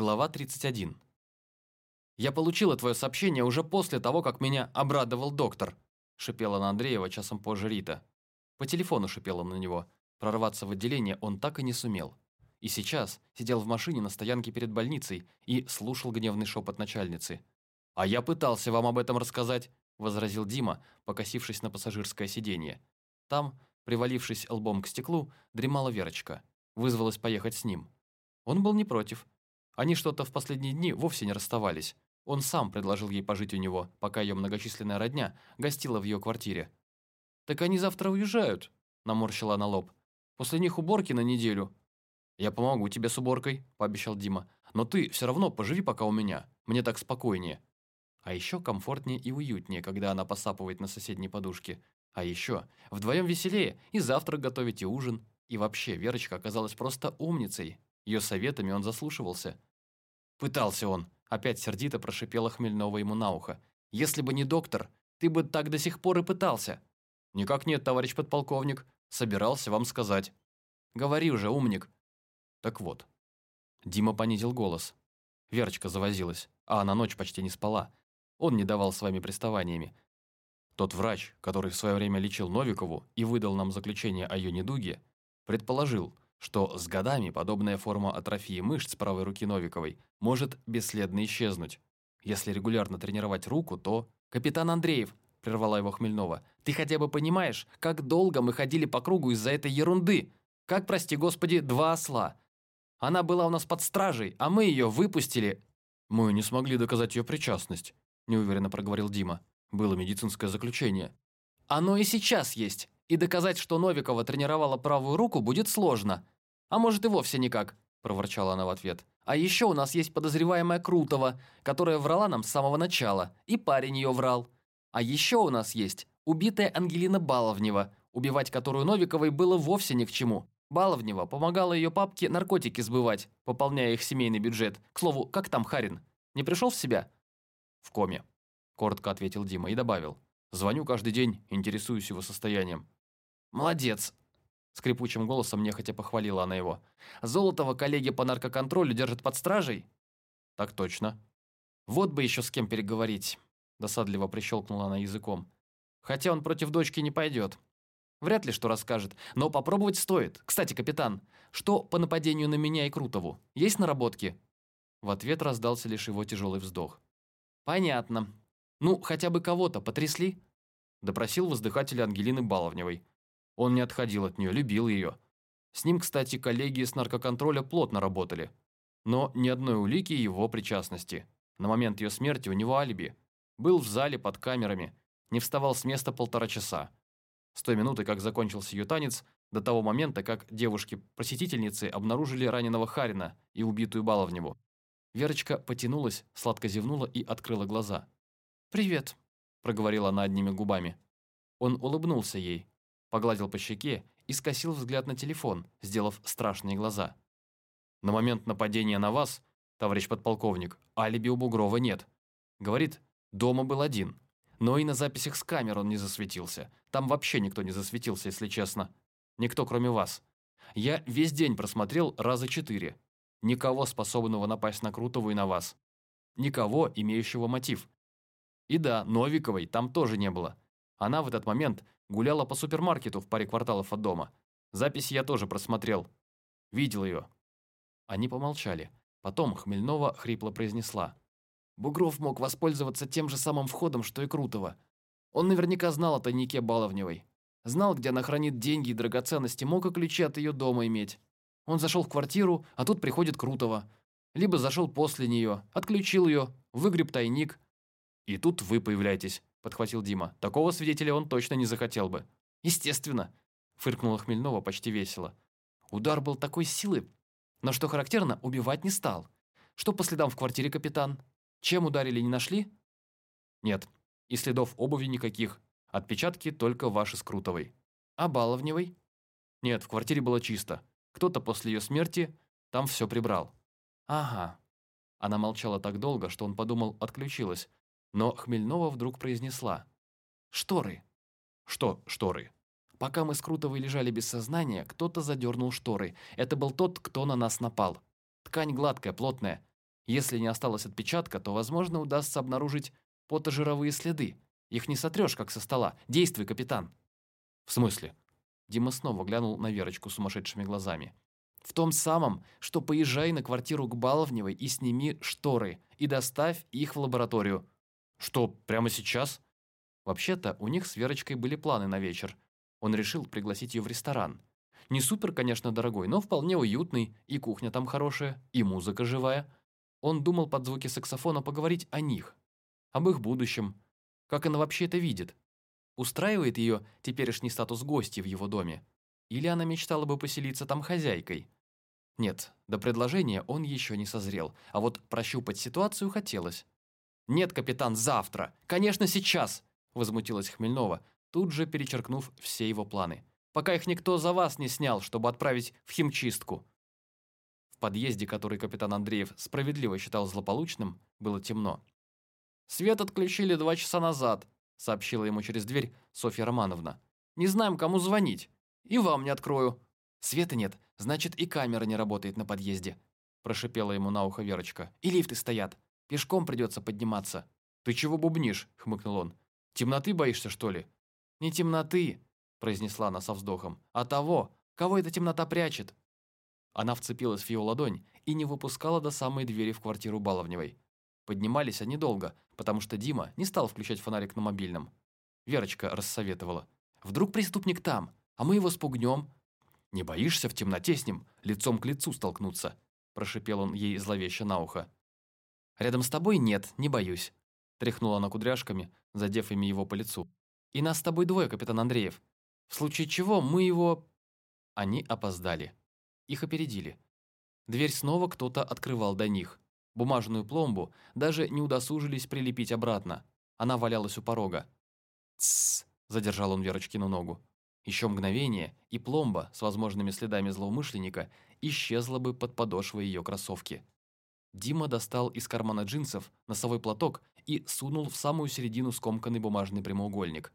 Глава 31. «Я получила твое сообщение уже после того, как меня обрадовал доктор», шипела на Андреева часом позже Рита. По телефону шипела на него. Прорваться в отделение он так и не сумел. И сейчас сидел в машине на стоянке перед больницей и слушал гневный шепот начальницы. «А я пытался вам об этом рассказать», возразил Дима, покосившись на пассажирское сиденье. Там, привалившись лбом к стеклу, дремала Верочка. Вызвалась поехать с ним. Он был не против, они что-то в последние дни вовсе не расставались. Он сам предложил ей пожить у него, пока ее многочисленная родня гостила в ее квартире. «Так они завтра уезжают», – наморщила она лоб. «После них уборки на неделю». «Я помогу тебе с уборкой», – пообещал Дима. «Но ты все равно поживи пока у меня. Мне так спокойнее». А еще комфортнее и уютнее, когда она посапывает на соседней подушке. А еще вдвоем веселее и завтрак готовить, и ужин. И вообще, Верочка оказалась просто умницей. Ее советами он заслушивался. Пытался он. Опять сердито прошипела Хмельнова ему на ухо. Если бы не доктор, ты бы так до сих пор и пытался. Никак нет, товарищ подполковник. Собирался вам сказать. Говори уже, умник. Так вот. Дима понизил голос. Верочка завозилась, а она ночь почти не спала. Он не давал своими приставаниями. Тот врач, который в свое время лечил Новикову и выдал нам заключение о ее недуге, предположил, что с годами подобная форма атрофии мышц правой руки Новиковой может бесследно исчезнуть. Если регулярно тренировать руку, то... «Капитан Андреев», – прервала его Хмельнова, – «ты хотя бы понимаешь, как долго мы ходили по кругу из-за этой ерунды? Как, прости господи, два осла? Она была у нас под стражей, а мы ее выпустили...» «Мы не смогли доказать ее причастность», – неуверенно проговорил Дима. «Было медицинское заключение». «Оно и сейчас есть. И доказать, что Новикова тренировала правую руку, будет сложно. А может и вовсе никак», – проворчала она в ответ. «А еще у нас есть подозреваемая Крутова, которая врала нам с самого начала, и парень ее врал. А еще у нас есть убитая Ангелина Баловнева, убивать которую Новиковой было вовсе ни к чему. Баловнева помогала ее папке наркотики сбывать, пополняя их семейный бюджет. К слову, как там Харин? Не пришел в себя?» «В коме», – коротко ответил Дима и добавил. «Звоню каждый день, интересуюсь его состоянием. «Молодец!» Скрипучим голосом нехотя похвалила она его. «Золотого коллеги по наркоконтролю держат под стражей?» «Так точно». «Вот бы еще с кем переговорить», досадливо прищелкнула она языком. «Хотя он против дочки не пойдет. Вряд ли что расскажет, но попробовать стоит. Кстати, капитан, что по нападению на меня и Крутову? Есть наработки?» В ответ раздался лишь его тяжелый вздох. «Понятно. Ну, хотя бы кого-то потрясли?» Допросил воздыхателя Ангелины Баловневой. Он не отходил от нее, любил ее. С ним, кстати, коллеги с наркоконтроля плотно работали. Но ни одной улики его причастности. На момент ее смерти у него алиби. Был в зале под камерами, не вставал с места полтора часа. С той минуты, как закончился ее танец, до того момента, как девушки-просветительницы обнаружили раненого Харина и убитую Баловневу. Верочка потянулась, сладко зевнула и открыла глаза. «Привет», – проговорила она одними губами. Он улыбнулся ей, погладил по щеке и скосил взгляд на телефон, сделав страшные глаза. «На момент нападения на вас, товарищ подполковник, алиби у Бугрова нет. Говорит, дома был один. Но и на записях с камер он не засветился. Там вообще никто не засветился, если честно. Никто, кроме вас. Я весь день просмотрел раза четыре. Никого, способного напасть на Крутову и на вас. Никого, имеющего мотив. И да, Новиковой там тоже не было. Она в этот момент Гуляла по супермаркету в паре кварталов от дома. Записи я тоже просмотрел. Видел ее». Они помолчали. Потом Хмельнова хрипло произнесла. «Бугров мог воспользоваться тем же самым входом, что и Крутого. Он наверняка знал о тайнике Баловневой. Знал, где она хранит деньги и драгоценности, мог и ключи от ее дома иметь. Он зашел в квартиру, а тут приходит Крутого. Либо зашел после нее, отключил ее, выгреб тайник. И тут вы появляетесь подхватил Дима. «Такого свидетеля он точно не захотел бы». «Естественно», – фыркнула Хмельнова почти весело. Удар был такой силы, но, что характерно, убивать не стал. Что по следам в квартире, капитан? Чем ударили, не нашли? Нет, и следов обуви никаких. Отпечатки только ваши с Крутовой. А Баловневой? Нет, в квартире было чисто. Кто-то после ее смерти там все прибрал. Ага. Она молчала так долго, что он подумал, отключилась, но Хмельнова вдруг произнесла. «Шторы!» «Что шторы?» Пока мы с Крутовой лежали без сознания, кто-то задернул шторы. Это был тот, кто на нас напал. Ткань гладкая, плотная. Если не осталось отпечатка, то, возможно, удастся обнаружить потожировые следы. Их не сотрешь, как со стола. Действуй, капитан. В смысле? Дима снова глянул на Верочку сумасшедшими глазами. В том самом, что поезжай на квартиру к Баловневой и сними шторы, и доставь их в лабораторию. Что, прямо сейчас? Вообще-то, у них с Верочкой были планы на вечер. Он решил пригласить ее в ресторан. Не супер, конечно, дорогой, но вполне уютный, и кухня там хорошая, и музыка живая. Он думал под звуки саксофона поговорить о них, об их будущем, как она вообще это видит. Устраивает ее теперешний статус гостя в его доме? Или она мечтала бы поселиться там хозяйкой? Нет, до предложения он еще не созрел, а вот прощупать ситуацию хотелось. «Нет, капитан, завтра! Конечно, сейчас!» возмутилась Хмельнова, тут же перечеркнув все его планы. «Пока их никто за вас не снял, чтобы отправить в химчистку». В подъезде, который капитан Андреев справедливо считал злополучным, было темно. «Свет отключили два часа назад», сообщила ему через дверь Софья Романовна. «Не знаем, кому звонить. И вам не открою». «Света нет, значит, и камера не работает на подъезде», прошипела ему на ухо Верочка. «И лифты стоят. Пешком придется подниматься». «Ты чего бубнишь?» – хмыкнул он. Темноты боишься, что ли?» «Не темноты», – произнесла она со вздохом, – «а того, кого эта темнота прячет». Она вцепилась в его ладонь и не выпускала до самой двери в квартиру Баловневой. Поднимались они долго, потому что Дима не стал включать фонарик на мобильном. Верочка рассоветовала. «Вдруг преступник там, а мы его спугнем?» «Не боишься в темноте с ним лицом к лицу столкнуться?» прошипел он ей зловеще на ухо. «Рядом с тобой нет, не боюсь», тряхнула она кудряшками, задев ими его по лицу. «И нас с тобой двое, капитан Андреев. В случае чего мы его...» Они опоздали. Их опередили. Дверь снова кто-то открывал до них. Бумажную пломбу даже не удосужились прилепить обратно. Она валялась у порога. «Тссс!» – задержал он Верочкину ногу. Еще мгновение, и пломба с возможными следами злоумышленника исчезла бы под подошвой ее кроссовки. Дима достал из кармана джинсов носовой платок и сунул в самую середину скомканный бумажный прямоугольник.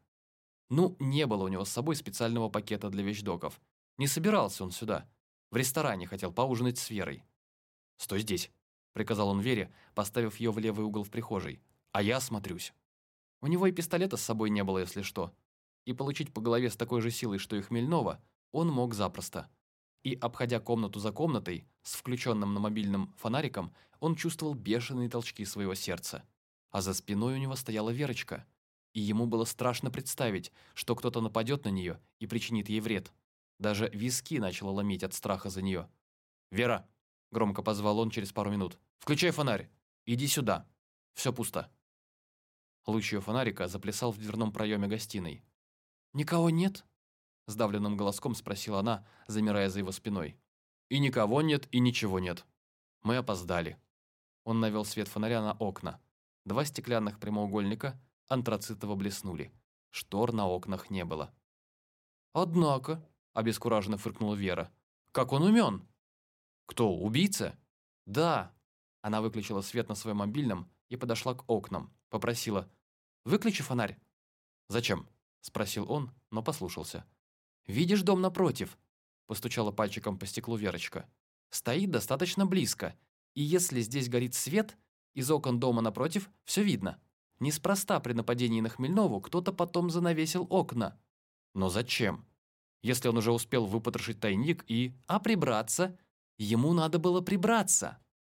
Ну, не было у него с собой специального пакета для вещдоков. Не собирался он сюда. В ресторане хотел поужинать с Верой. «Стой здесь», — приказал он Вере, поставив ее в левый угол в прихожей. «А я осмотрюсь». У него и пистолета с собой не было, если что. И получить по голове с такой же силой, что и Хмельнова, он мог запросто. И, обходя комнату за комнатой, с включенным на мобильном фонариком, он чувствовал бешеные толчки своего сердца а за спиной у него стояла Верочка, и ему было страшно представить, что кто-то нападет на нее и причинит ей вред. Даже виски начало ломить от страха за нее. «Вера!» – громко позвал он через пару минут. «Включай фонарь! Иди сюда! Все пусто!» Луч ее фонарика заплясал в дверном проеме гостиной. «Никого нет?» – сдавленным голоском спросила она, замирая за его спиной. «И никого нет, и ничего нет. Мы опоздали». Он навел свет фонаря на окна. Два стеклянных прямоугольника антрацитово блеснули. Штор на окнах не было. «Однако», – обескураженно фыркнула Вера, – «как он умен?» «Кто, убийца?» «Да». Она выключила свет на своем мобильном и подошла к окнам. Попросила, «Выключи фонарь». «Зачем?» – спросил он, но послушался. «Видишь дом напротив?» – постучала пальчиком по стеклу Верочка. «Стоит достаточно близко, и если здесь горит свет, из окон дома напротив все видно. Неспроста при нападении на Хмельнову кто-то потом занавесил окна. Но зачем? Если он уже успел выпотрошить тайник и... А прибраться? Ему надо было прибраться.